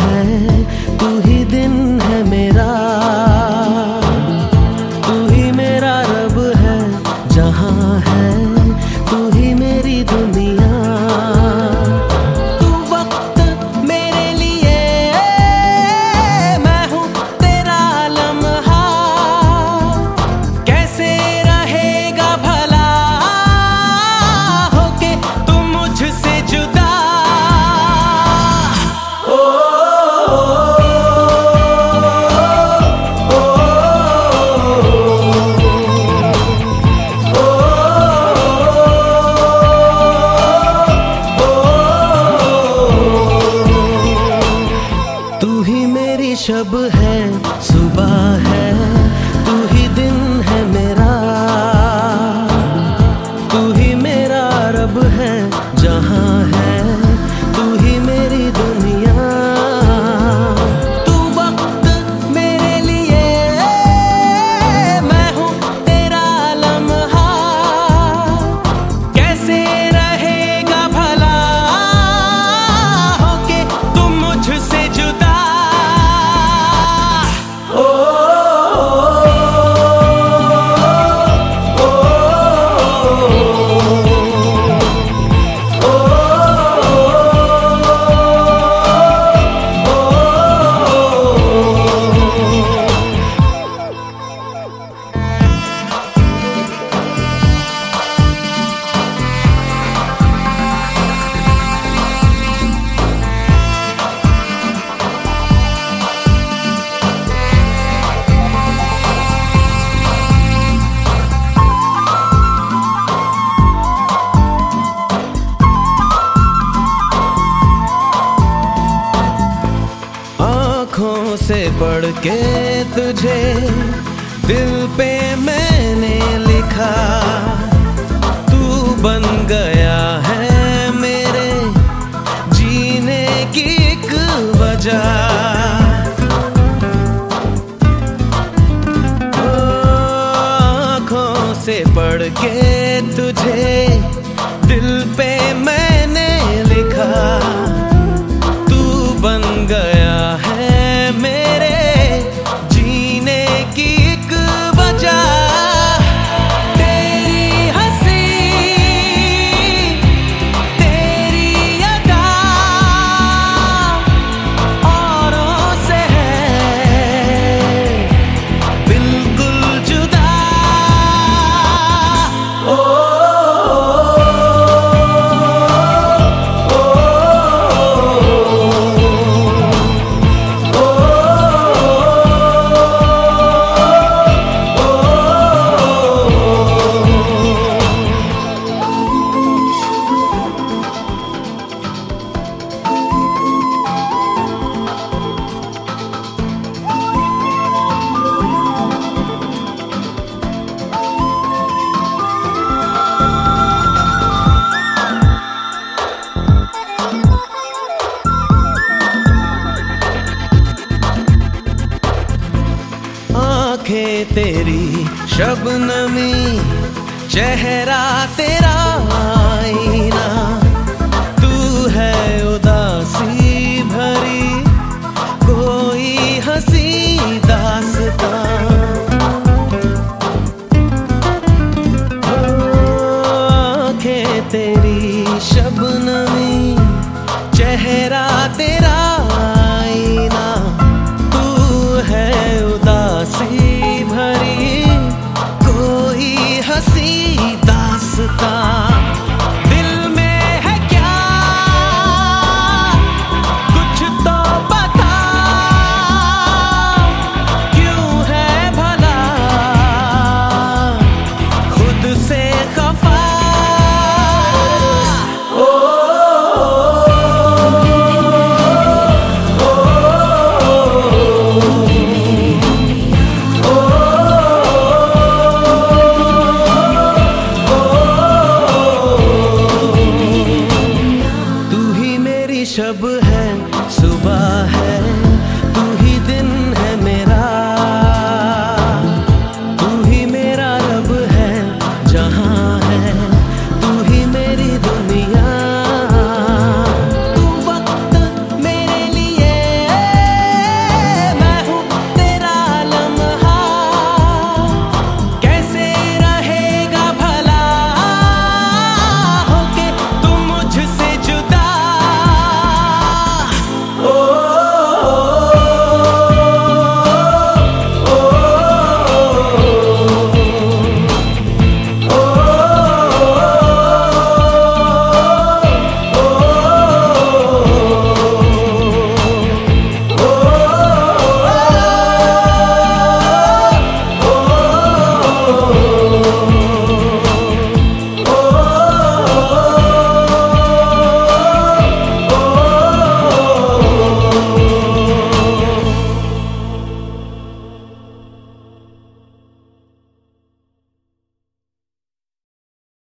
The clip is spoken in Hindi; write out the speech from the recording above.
है तू ही दिन है मेरा। पढ़ के तुझे दिल पे मैंने लिखा। तू बन गया है मेरे जीने की एक वजह। से पढ़ के तुझे तेरी शबनमी चेहरा तेरा। शब है, सुबह है, तू ही दिन है मेरा। तू ही मेरा रब है, जहाँ है।